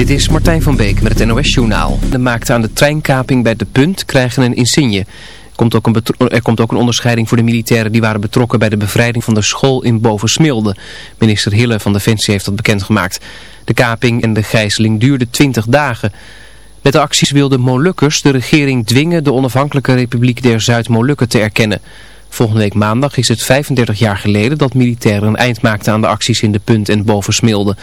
Dit is Martijn van Beek met het NOS-journaal. De maakte aan de treinkaping bij De Punt krijgen een insigne. Komt, ook een er komt ook een onderscheiding voor de militairen die waren betrokken bij de bevrijding van de school in Bovensmilde. Minister Hille van Defensie heeft dat bekendgemaakt. De kaping en de gijzeling duurden 20 dagen. Met de acties wilden Molukkers de regering dwingen de onafhankelijke Republiek der Zuid-Molukken te erkennen. Volgende week maandag is het 35 jaar geleden dat militairen een eind maakten aan de acties in De Punt en Bovensmilde.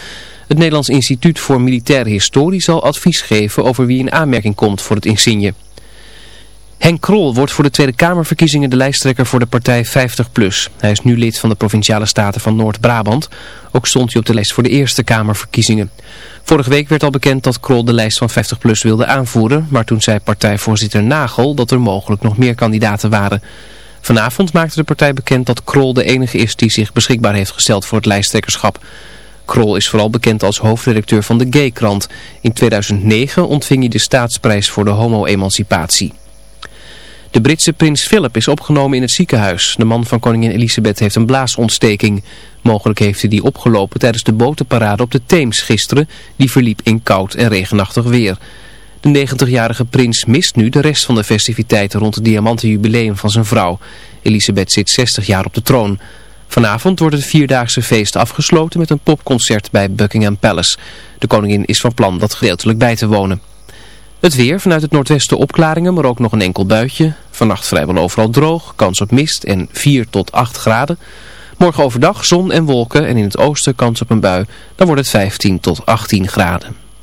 Het Nederlands Instituut voor Militaire Historie zal advies geven over wie in aanmerking komt voor het insigne. Henk Krol wordt voor de Tweede Kamerverkiezingen de lijsttrekker voor de partij 50PLUS. Hij is nu lid van de Provinciale Staten van Noord-Brabant. Ook stond hij op de lijst voor de Eerste Kamerverkiezingen. Vorige week werd al bekend dat Krol de lijst van 50PLUS wilde aanvoeren. Maar toen zei partijvoorzitter Nagel dat er mogelijk nog meer kandidaten waren. Vanavond maakte de partij bekend dat Krol de enige is die zich beschikbaar heeft gesteld voor het lijsttrekkerschap. Krol is vooral bekend als hoofdredacteur van de Gay-krant. In 2009 ontving hij de staatsprijs voor de homo-emancipatie. De Britse prins Philip is opgenomen in het ziekenhuis. De man van koningin Elisabeth heeft een blaasontsteking. Mogelijk heeft hij die opgelopen tijdens de botenparade op de Theems gisteren. Die verliep in koud en regenachtig weer. De 90-jarige prins mist nu de rest van de festiviteiten rond het diamantenjubileum van zijn vrouw. Elisabeth zit 60 jaar op de troon. Vanavond wordt het vierdaagse feest afgesloten met een popconcert bij Buckingham Palace. De koningin is van plan dat gedeeltelijk bij te wonen. Het weer, vanuit het noordwesten opklaringen, maar ook nog een enkel buitje. Vannacht vrijwel overal droog, kans op mist en 4 tot 8 graden. Morgen overdag zon en wolken en in het oosten kans op een bui. Dan wordt het 15 tot 18 graden.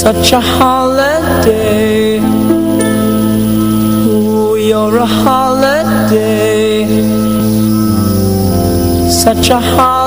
Such a holiday. Ooh, you're a holiday. Such a holiday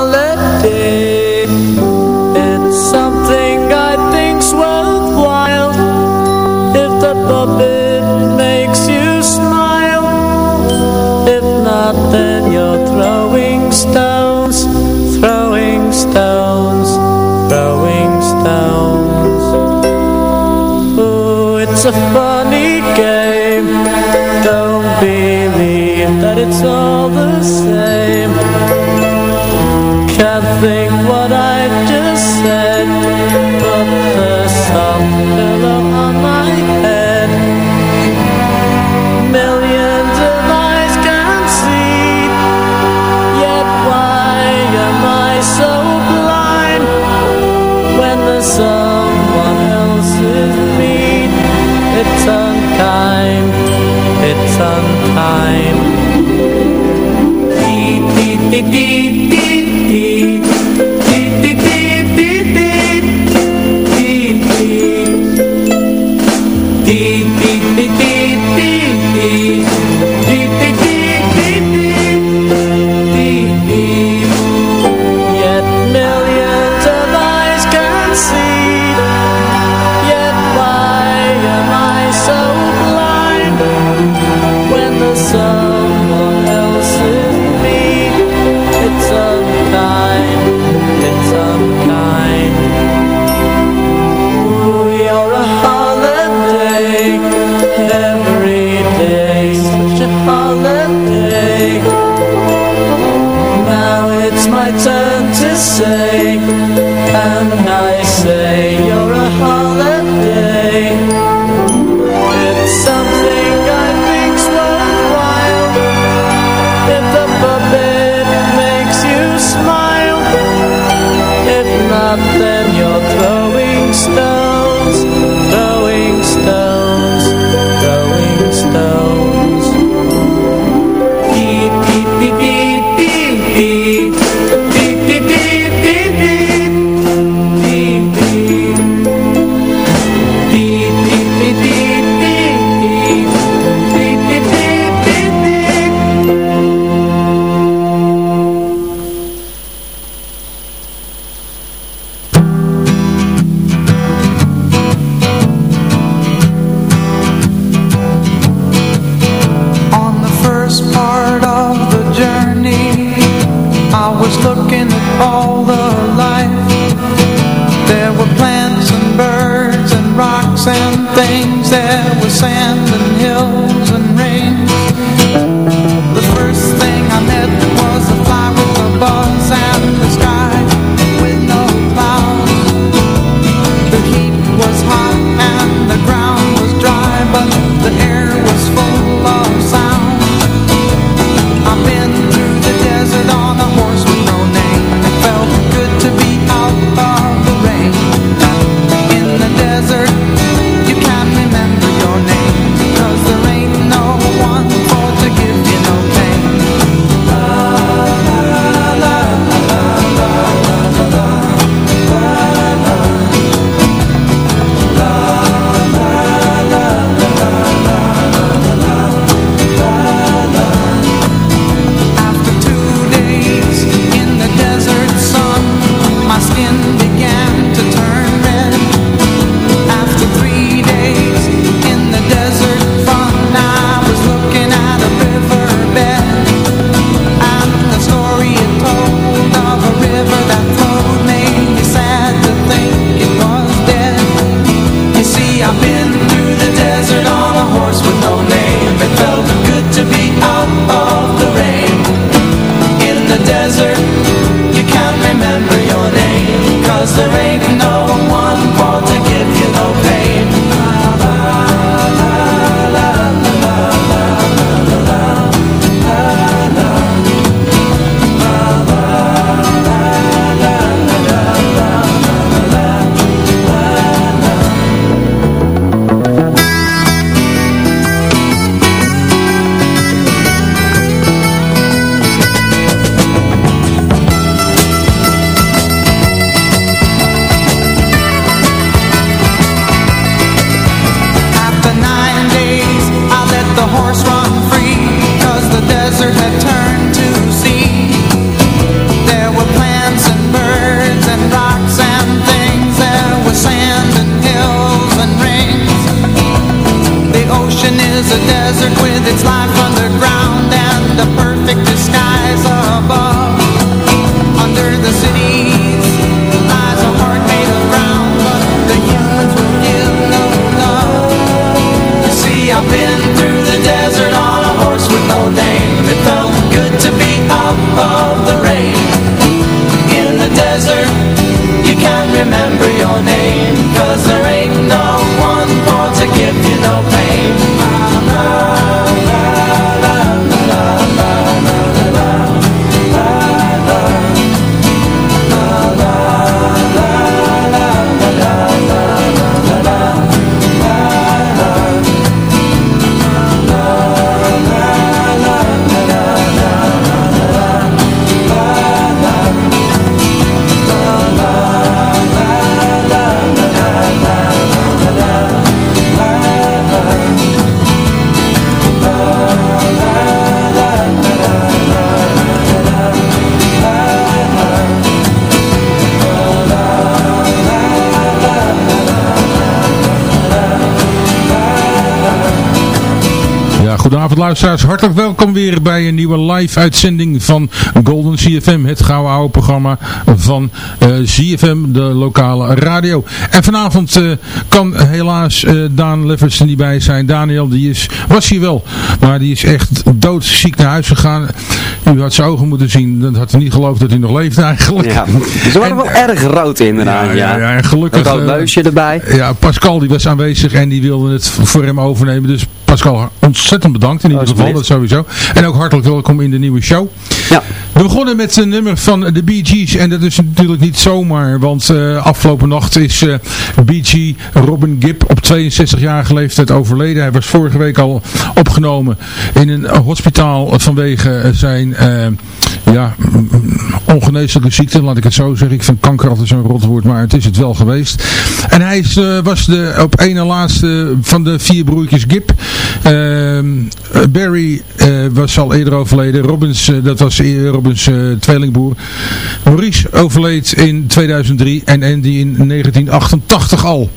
desert had Hartelijk welkom weer bij een nieuwe live uitzending van Golden CFM. Het gouden oude programma van eh CFM, de lokale radio. En vanavond eh, kan helaas eh, Daan Leffers er niet bij zijn. Daniel die is, was hier wel, maar die is echt doodziek naar huis gegaan. U had zijn ogen moeten zien. Dat had hij niet geloofd dat hij nog leeft eigenlijk. Ja, ze waren wel erg rood inderdaad, Ja, ja. ja, ja, en gelukkig, Een rood eh, neusje erbij. Ja, Pascal die was aanwezig en die wilde het voor hem overnemen. Dus Pascal, ontzettend bedankt in ieder geval, dat sowieso. En ook hartelijk welkom in de nieuwe show. Ja, We begonnen met een nummer van de Bee Gees en dat is natuurlijk niet zomaar, want eh, afgelopen nacht is eh Bee Gee Robin Gibb op 62-jarige leeftijd overleden. Hij was vorige week al opgenomen in een hospitaal vanwege zijn eh, ja, mm, ongeneeslijke ziekte, laat ik het zo zeggen. Ik vind kanker altijd zo'n rotwoord, maar het is het wel geweest. En hij is, eh, was de op één na laatste van de vier broertjes Gibb. Ehm, Barry eh, was al eerder overleden. Robbins, eh, dat was Robbins tweelingbroer. Maurice overleed in 2003 en Andy in 1988 al.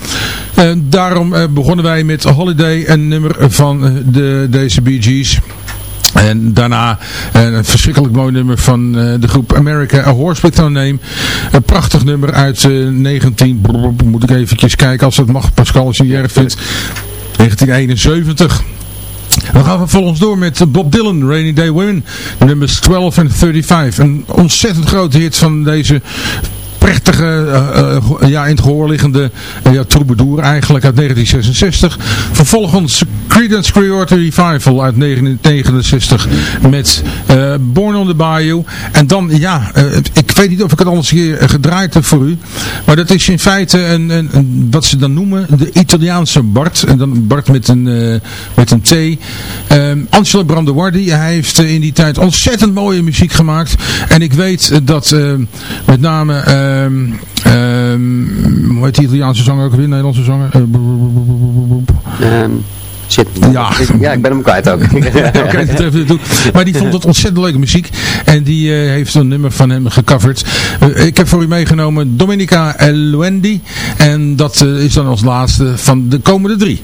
Daarom begonnen wij met Holiday, een nummer van de, deze Bee Gees. En daarna eh, een verschrikkelijk mooi nummer van eh, de groep America, A Horse With No Name. Een prachtig nummer uit eh 19... brrr, moet ik eventjes kijken als het mag, Pascal, als je erg vindt. 1971. Dan gaan we vervolgens door met Bob Dylan, Rainy Day Women, nummers 12 en 35. Een ontzettend grote hit van deze prachtige, eh, eh, ja, in het gehoor liggende uh, ja, troubadour eigenlijk uit 1966. Vervolgens Creedence Clearwater Revival uit 1969 met eh, Born on the Bayou. En dan, ja, eh, ik weet niet of ik het anders keer gedraaid heb voor u. Maar dat is in feite een, een, een- wat ze dan noemen de Italiaanse Bart. En dan Bart met een, eh, met een T. Ehm, Angelo Brandewardi. Hij heeft eh, in die tijd ontzettend mooie muziek gemaakt. En ik weet eh, dat eh, met name... ehm, hoe heet die Italiaanse zanger ook weer? Nederlandse zanger? Eh, ehm, shit. Ja. ja, ik ben hem kwijt ook. Oké, dat even toe. Maar die vond het ontzettend leuke muziek. En die eh, heeft een nummer van hem gecoverd. Eh, ik heb voor u meegenomen Dominica Eluendi. En dat is dan als laatste van de komende drie.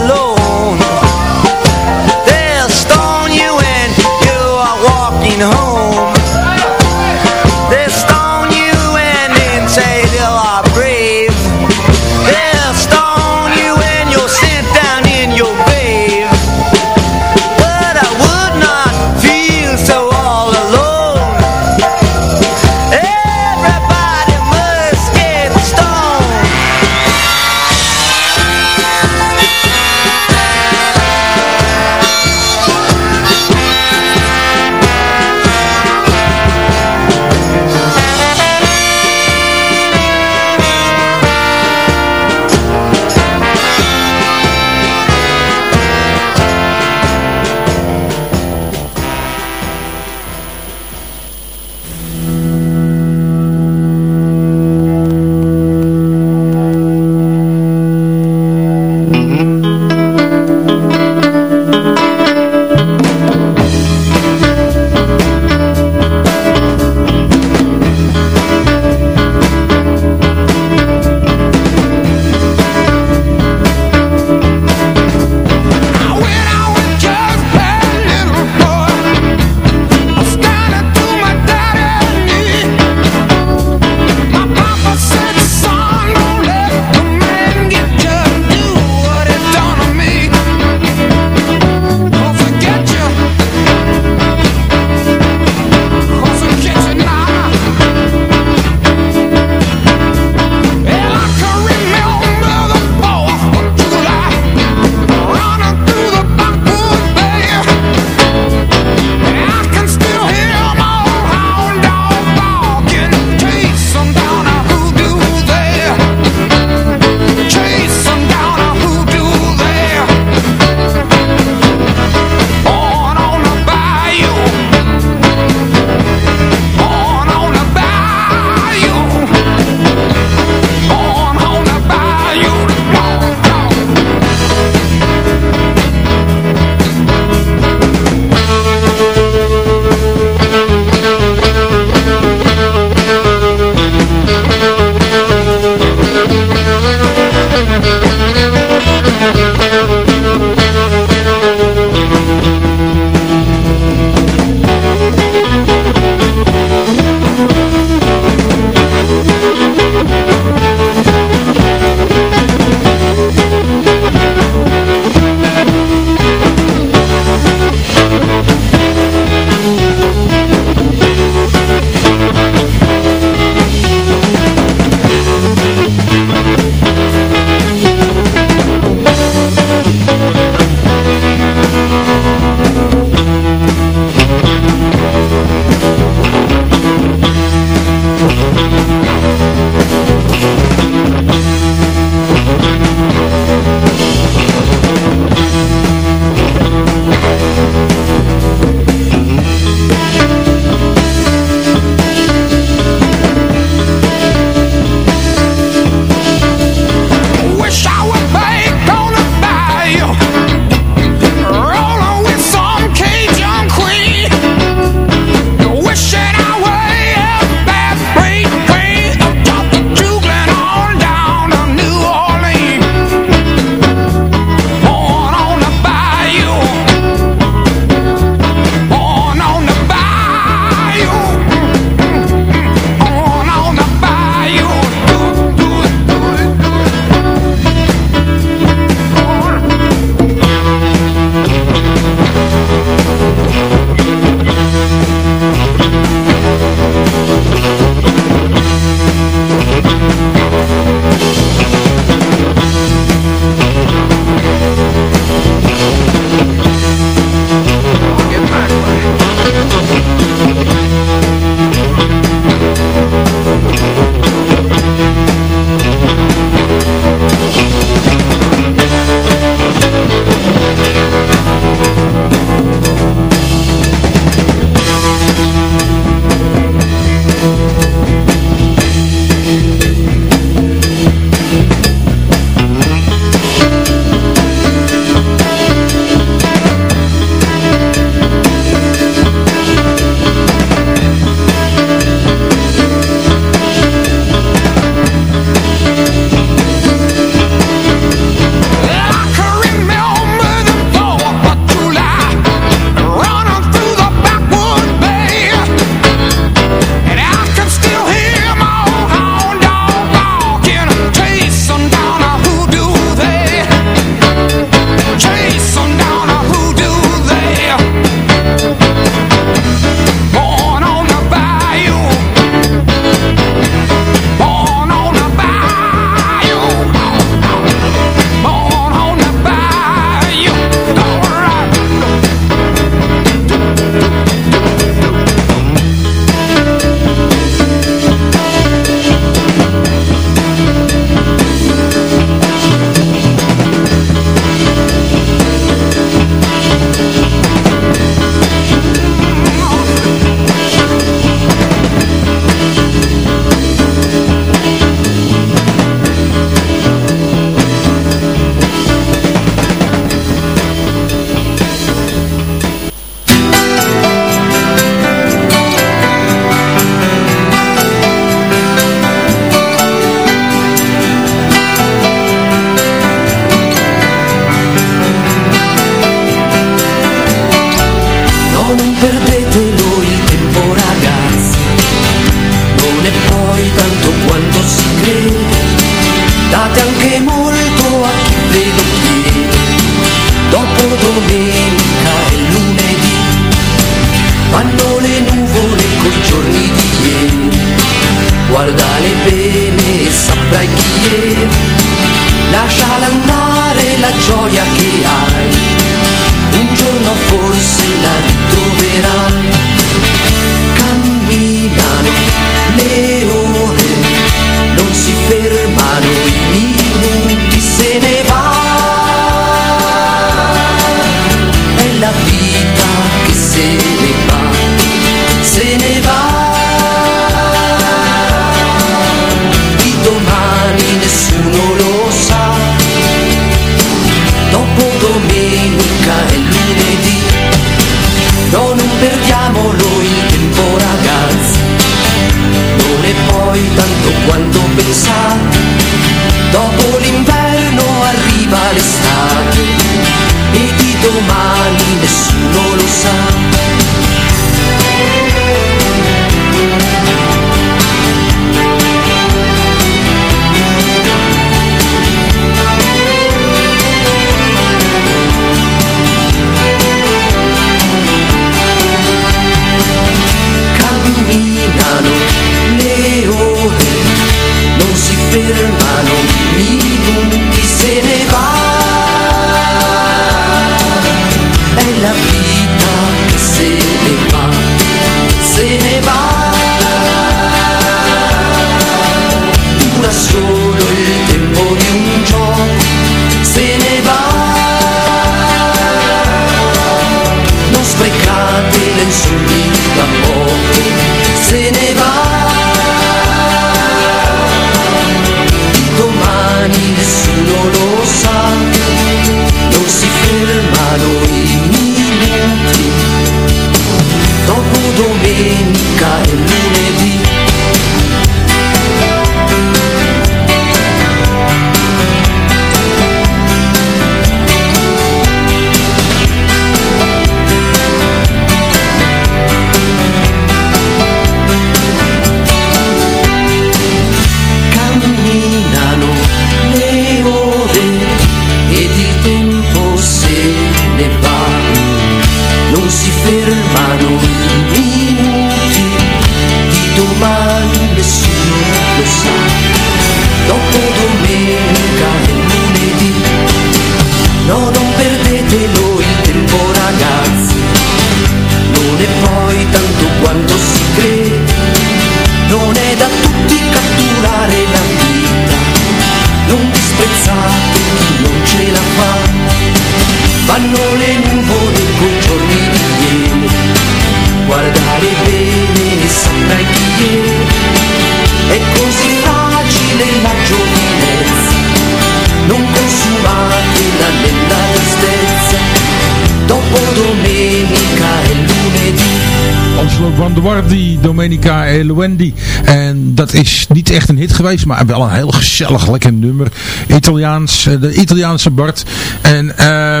Branduardi, Domenica e Luendi. En dat is niet echt een hit geweest, maar wel een heel gezellig, lekker nummer. Italiaans, eh, de Italiaanse Bart. En eh,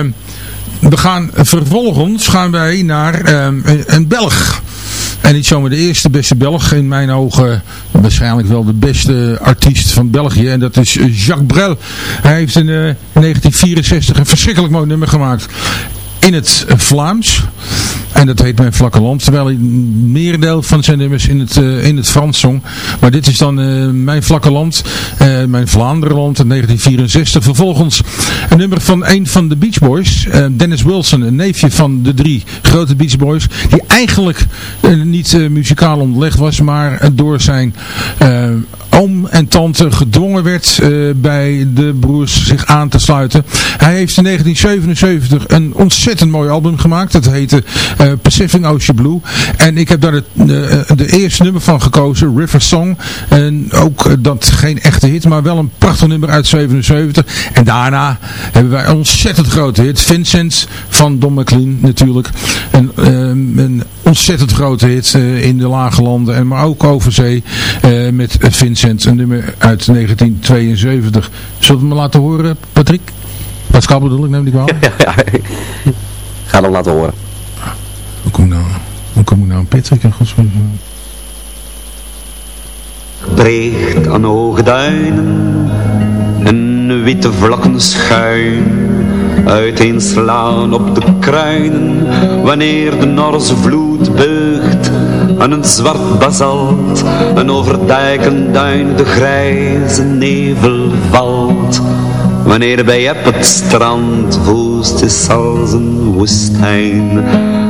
we gaan vervolgens gaan wij naar eh, een, Belg. En niet zomaar de eerste beste Belg, in mijn ogen waarschijnlijk wel de beste artiest van België. En dat is Jacques Brel. Hij heeft in, eh, in 1964 een verschrikkelijk mooi nummer gemaakt in het Vlaams. En dat heet Mijn Vlakke Land. Terwijl een merendeel van zijn nummers in het, eh, in het Frans zong. Maar dit is dan eh, Mijn Vlakke Land. eh, mijn Vlaanderenland in 1964. Vervolgens een nummer van een van de Beach Boys. Dennis Wilson, een neefje van de drie grote Beach Boys. Die eigenlijk niet muzikaal onderlegd was. Maar door zijn oom en tante gedwongen werd eh, bij de broers zich aan te sluiten. Hij heeft in 1977 een ontzettend mooi album gemaakt. Dat heette eh, Pacific Ocean Blue. En ik heb daar het, eh, de eerste nummer van gekozen, River Song. En ook dat geen echte hit, maar wel een prachtig nummer uit 77. En daarna hebben wij een ontzettend grote hit. Vincent van Don McLean natuurlijk. Een, een ontzettend grote hit in de lage landen. En maar ook over zee eh, met Vincent. Een nummer uit 1972. Zullen we me laten horen, Patrick? Pascal bedoel ik, neem die kwalijk. Ja, ja. Ga dan laten horen. Hoe kom ik nou, hoe kom ik nou aan Patrick in godsnaam? Breegt aan hoge duinen, een witte vlakken schuin, uiteenslaan op de kruinen, wanneer de Norse vloed beugt aan een zwart basalt, een overdijken duin de grijze nevel valt. Wanneer bij op het strand woest is als een woestijn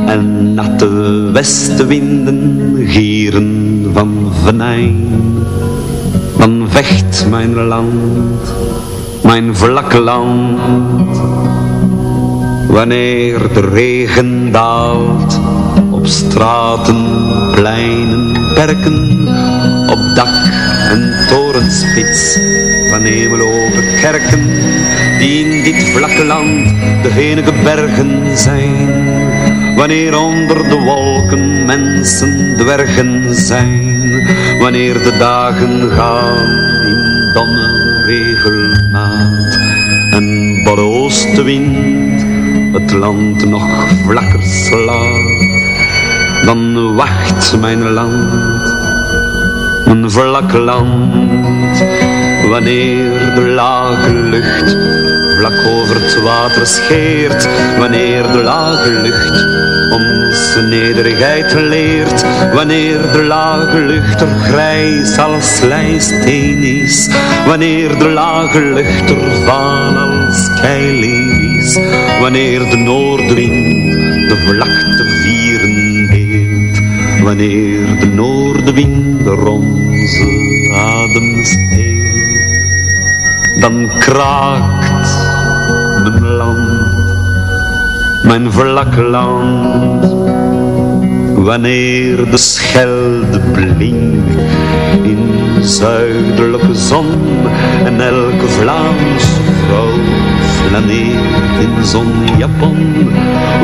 en natte westenwinden gieren van venijn. Dan vecht mijn land, mijn vlakke land, wanneer de regen daalt straten, pleinen, perken, op dak en torenspits. Van hemeloge kerken, die in dit vlakke land de enige bergen zijn. Wanneer onder de wolken mensen dwergen zijn, wanneer de dagen gaan in domme regelmaat. En de oostenwind het land nog vlakker slaat, dan wacht mijn land, mijn vlakke land Wanneer de lage lucht vlak over het water scheert Wanneer de lage lucht onze nederigheid leert Wanneer de lage lucht er grijs als lijsteen is Wanneer de lage lucht er vaal als keileer is Wanneer de noordwind de vlakte Wanneer de noordenwind onze adem steelt dan kraakt mijn land, mijn vlakke land. Wanneer de schelde blinkt in zuidelijke zon en elke Vlaamse vrouw flaneert in zonjapon.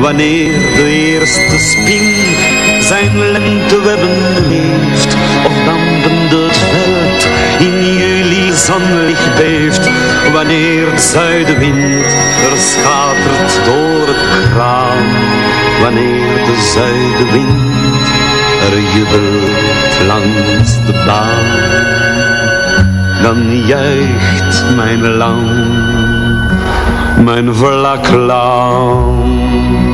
Wanneer de eerste spin zijn lentewebben heeft of dampende het veld in juli zonlicht beeft. Wanneer de zuidenwind er schatert door het kraan. Wanneer de zuidenwind er jubelt langs de baan. Dan juicht mijn land, mijn vlak land.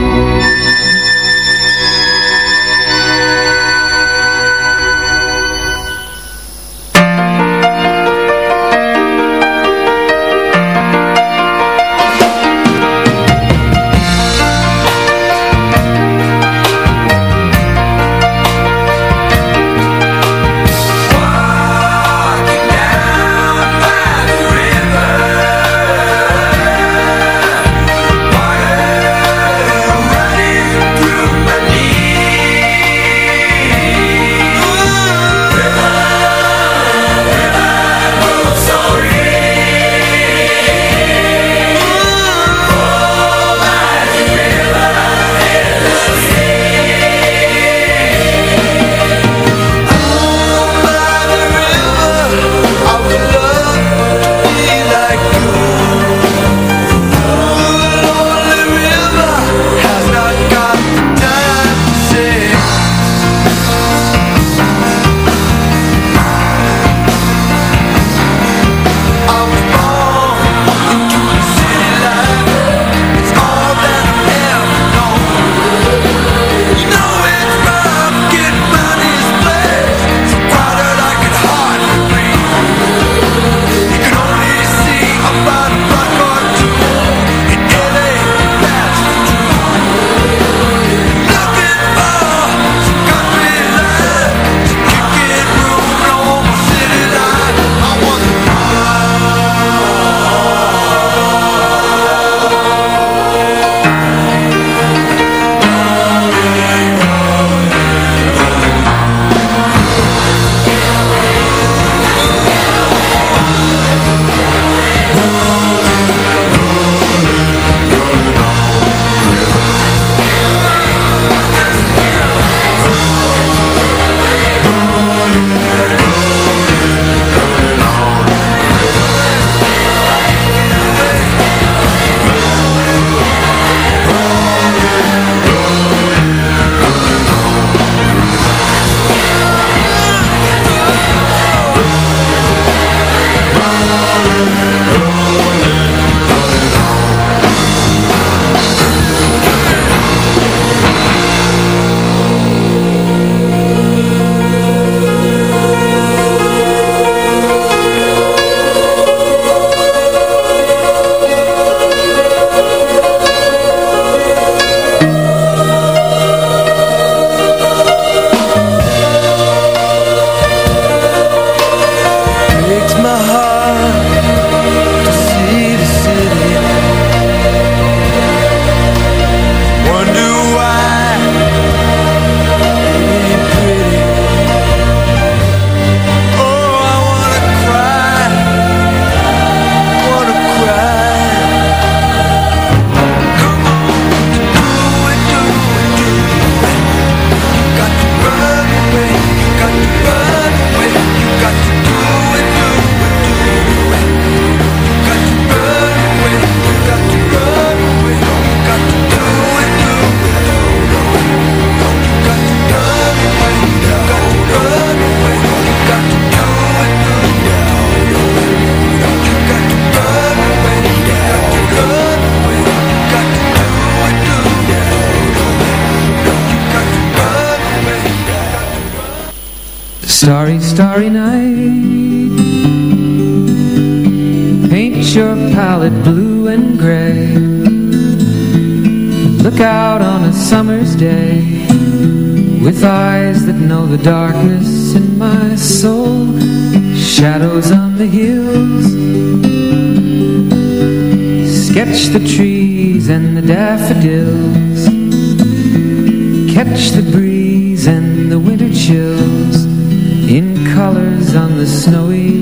The darkness in my soul Shadows on the hills. Sketch the trees and the daffodils. Catch the breeze and the winter chills In colors on the snowy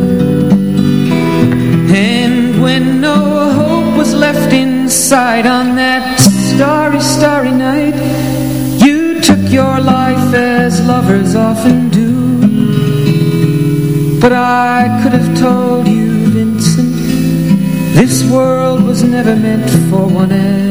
left inside On that starry, starry night. You took your life as lovers often do. But I could have told you, Vincent This world was never meant for one as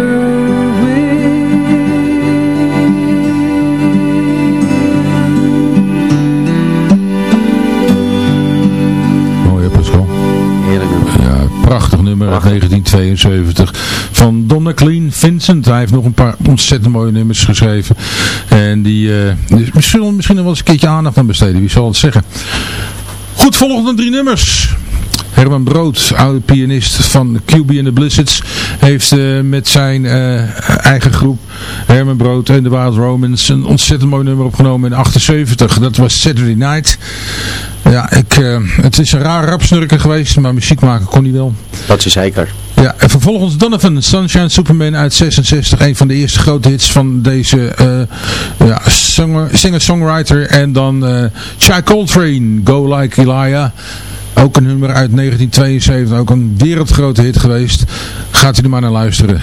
prachtig nummer uit 1972 van Don McLean Vincent. Hij heeft nog een paar ontzettend mooie nummers geschreven. En die, eh misschien, misschien nog wel eens een keertje aandacht aan besteden, wie zal het zeggen. Goed, volgende drie nummers. Herman Brood, oude pianist van QB and the Blizzards, heeft eh, met zijn eh, eigen groep Herman Brood en de Wild Romans een ontzettend mooi nummer opgenomen in 78. Dat was Saturday Night. Ja, ik, eh, het is een raar rapsnurker geweest, maar muziek maken kon hij wel. Dat is zeker. Ja, en vervolgens Donovan, Sunshine Superman uit 66. Een van de eerste grote hits van deze eh, ja, singer-songwriter. En dan eh Chai Coltrane, Go Like Elijah. Ook een nummer uit 1972. Ook een wereldgrote hit geweest. Gaat u er maar naar luisteren.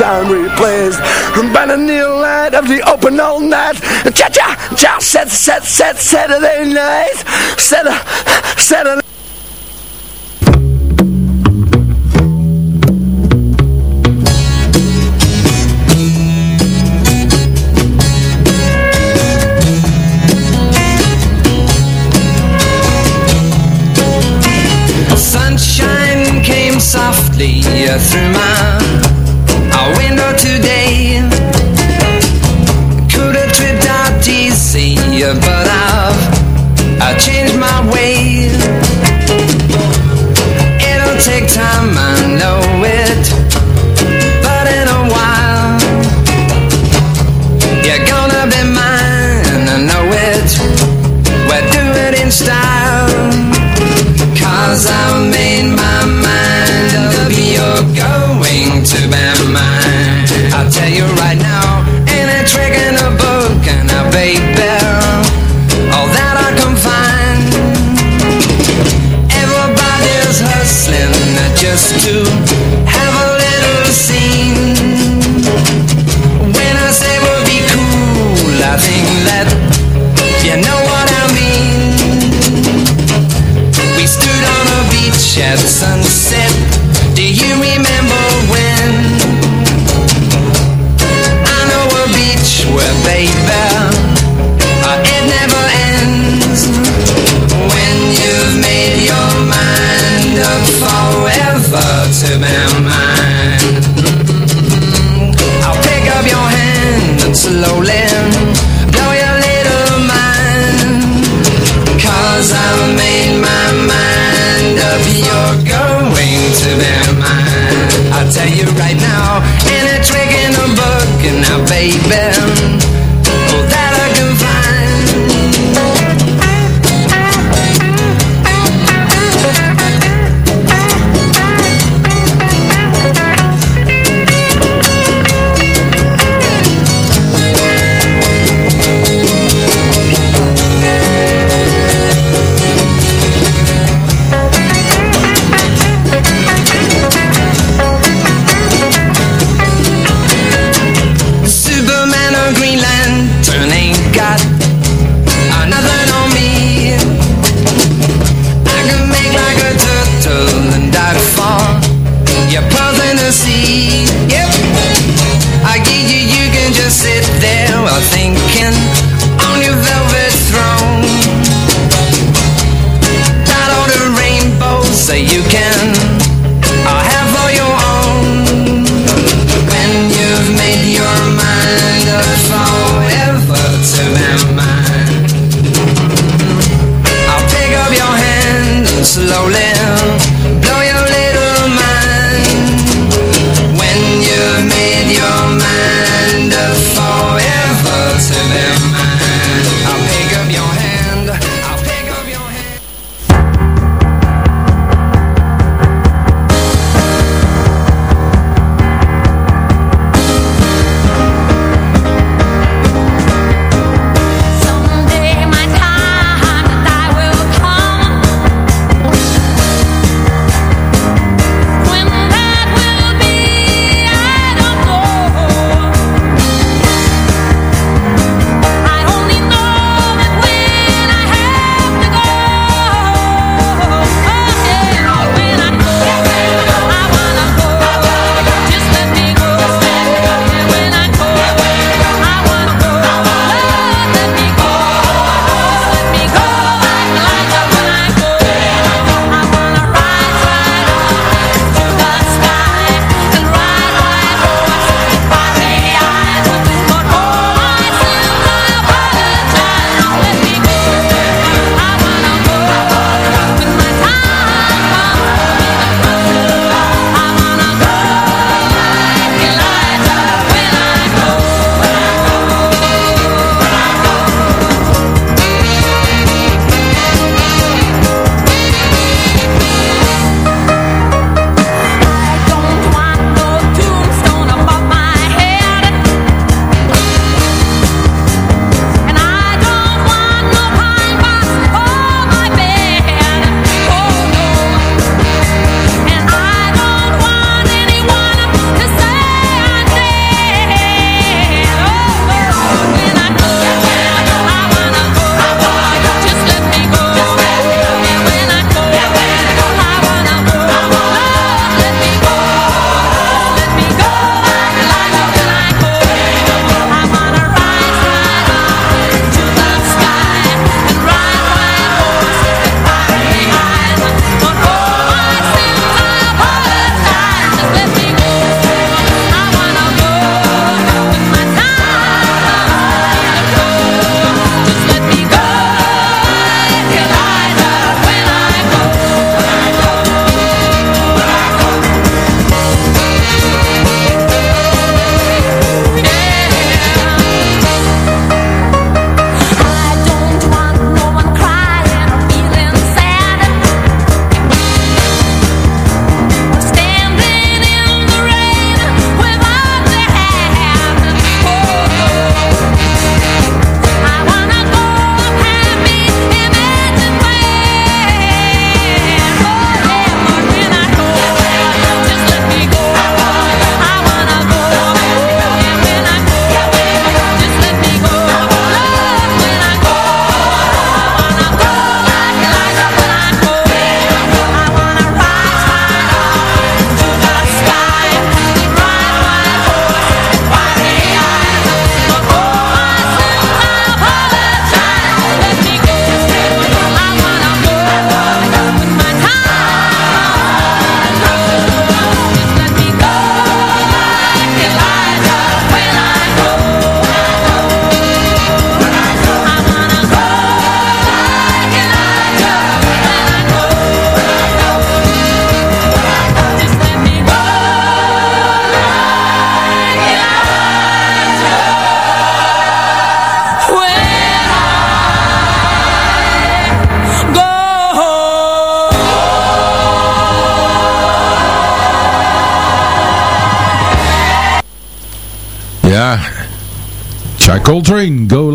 time replays. And by the neon light of the open all night. Cha cha cha, set set set Saturday night. Set uh, a Saturday. Uh, softly uh, through my today. Could have tripped but I changed my ways. It'll take time, I know it slowly blow your little mind. Cause I've made my mind up. You're going to be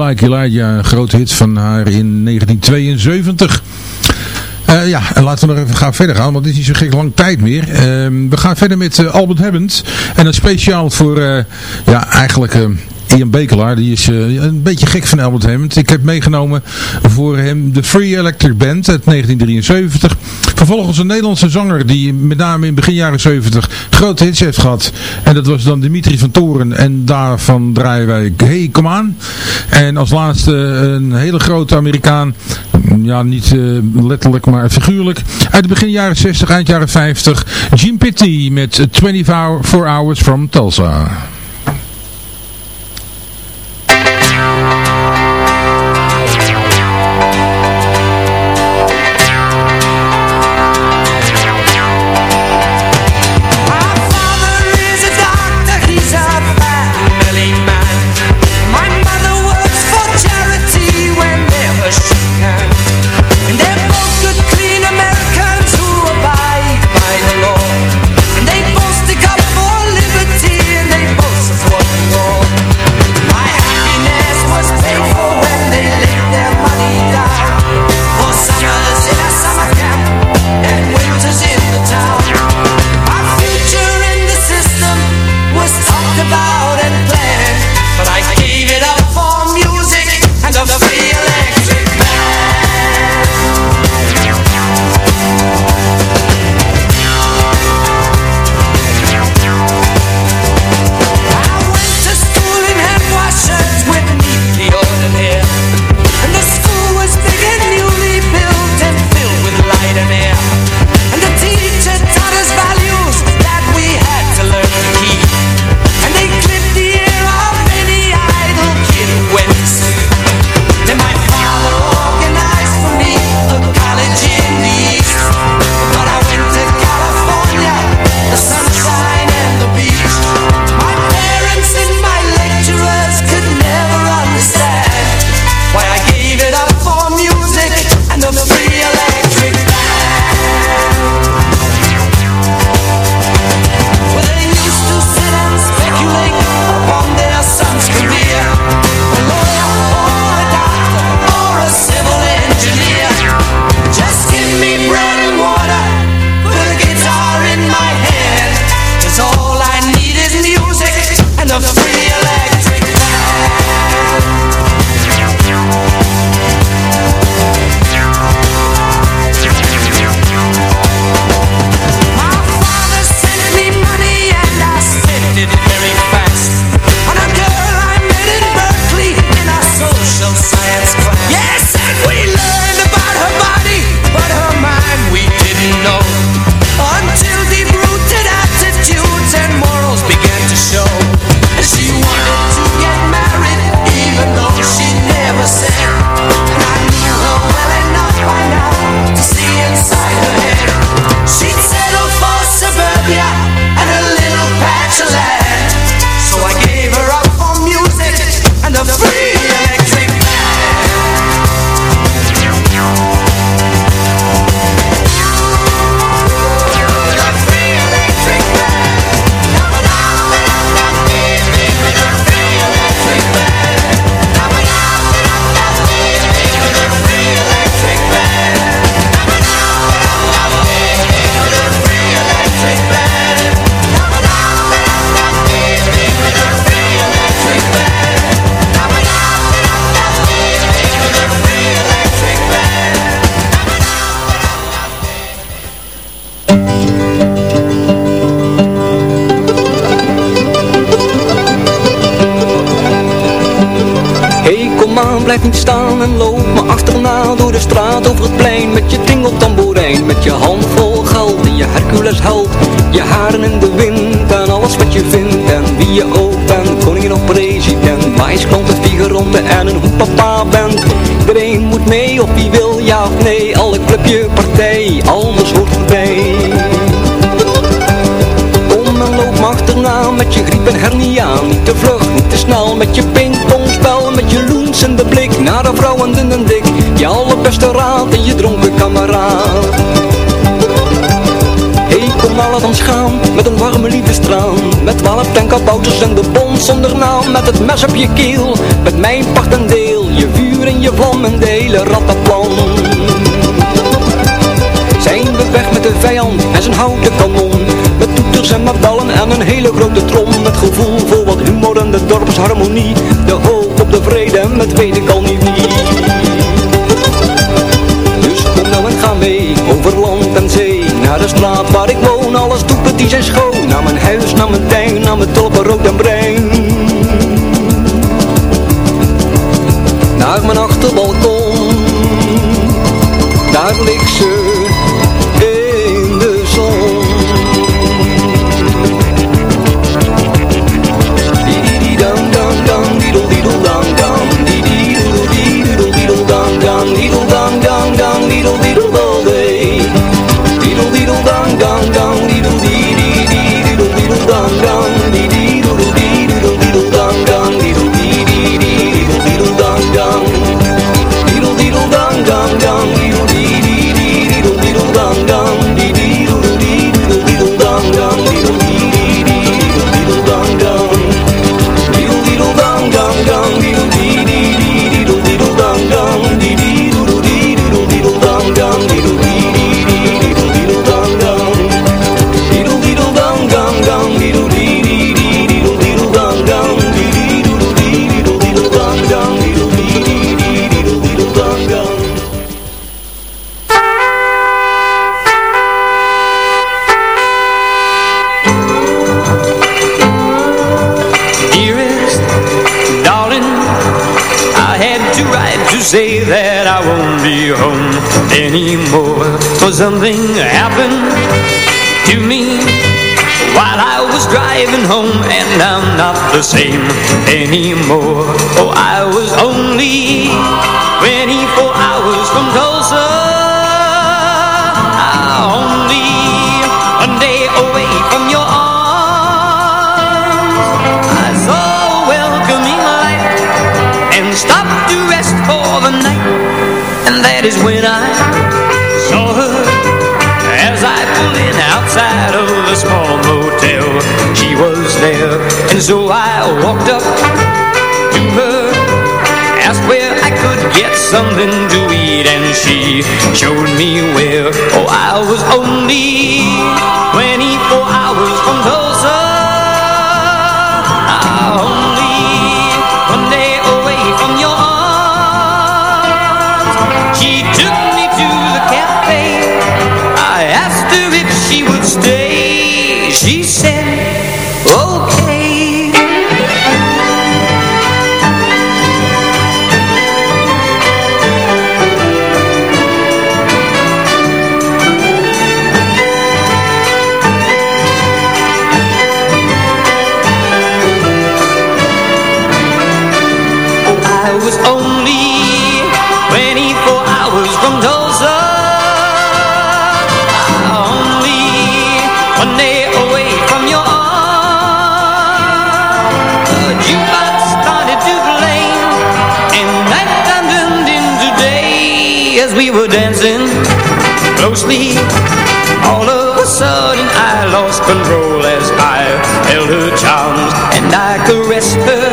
Like Elijah, een grote hit van haar in 1972. Uh, ja, en laten we nog even gaan verder gaan, want het is niet zo gek lang tijd meer. Uh, we gaan verder met uh, Albert Hebbens. En dat speciaal voor, uh, ja, eigenlijk Ian Bekelaar, die is uh, een beetje gek van Albert Hammond. Ik heb meegenomen voor hem de Free Electric Band uit 1973. Vervolgens een Nederlandse zanger die met name in begin jaren 70 grote hits heeft gehad. En dat was dan Dimitri van Toren. En daarvan draaien wij Hey, kom aan. En als laatste een hele grote Amerikaan. Ja, niet uh, letterlijk, maar figuurlijk. Uit de begin jaren 60, eind jaren 50. Jim Pitty met 24 Hours from Tulsa. Thank you. Club je partij, alles hoort erbij. Kom en loop achterna met je griep en hernia. Niet te vlug, niet te snel. Met je pingpongspel met je loens en de blik naar de vrouwen dun en dik. Je allerbeste raad en je dronken kameraad. Hey, kom laat ons gaan met een warme liefdestraan. Met twaalf tankabouters en de bond zonder naam. Met het mes op je keel. Met mijn pacht en deel. Je vuur en je vlam en de hele rattenplan weg met de vijand en zijn houten kanon. Met toeters en mabellen en een hele grote trom. Met gevoel voor wat humor en de dorpsharmonie. De hoop op de vrede met weet ik al niet wie. Dus kom nou en ga mee over land en zee. Naar de straat waar ik woon, alles doet precies en schoon. Naar mijn huis, naar mijn tuin, naar mijn tulpen, rood en bruin is when I saw her as I pulled in outside of the small motel. She was there, and so I walked up to her, asked where I could get something to eat, and she showed me where. Oh, I was only control As I held her charms. And I caressed her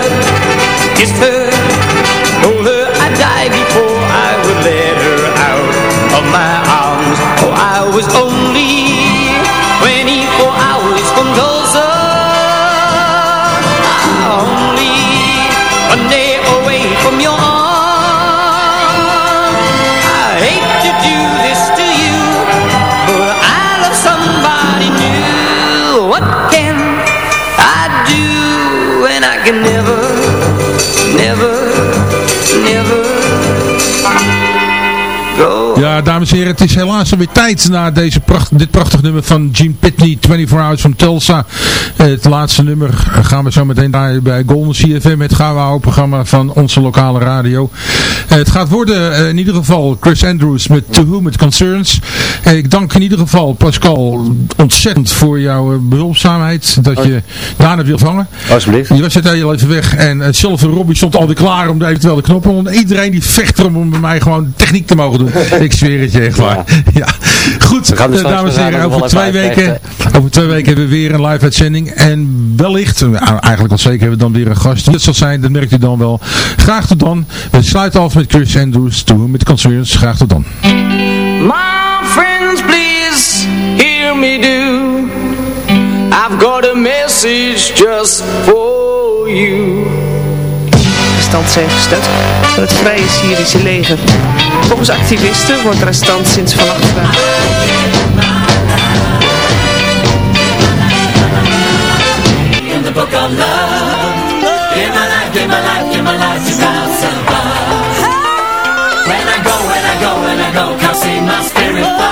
Kissed her Told her I'd die before I would let her out of my arms. Oh, I was only dames en heren, het is helaas alweer tijd na deze pracht, dit prachtig nummer van Gene Pitney, 24 Hours from Tulsa. Eh, Het laatste nummer gaan we zo meteen bij Golden CFM, het gouden programma van onze lokale radio. Eh, Het gaat worden eh, in ieder geval Chris Andrews met To Whom It Concerns. Ik dank in ieder geval Pascal ontzettend voor jouw eh, behulpzaamheid, dat je Daan wil vangen. Alsjeblieft. Je was net heel even weg en Silver Robbie stond alweer klaar om eventueel de knoppen. Iedereen die vecht erom om bij mij gewoon techniek te mogen doen. Ik zweer echt waar. Ja. Goed, We gaan eh, dames en heren, over twee, weken, over twee weken hebben we weer een live uitzending. En wellicht, eigenlijk al zeker, hebben we dan weer een gast. Dit zal zijn, dat merkt u dan wel. Graag tot dan. We sluiten af met Chris Andrews toe met Concerns. Graag tot dan. My friends, please hear me do. I've got a message just for you. Arrestant zijn gesteund door het Vrije Syrische leger. Volgens activisten wordt de arrestant sinds vannacht gedaan. When I go, when I go, when I go Come see my spirit fly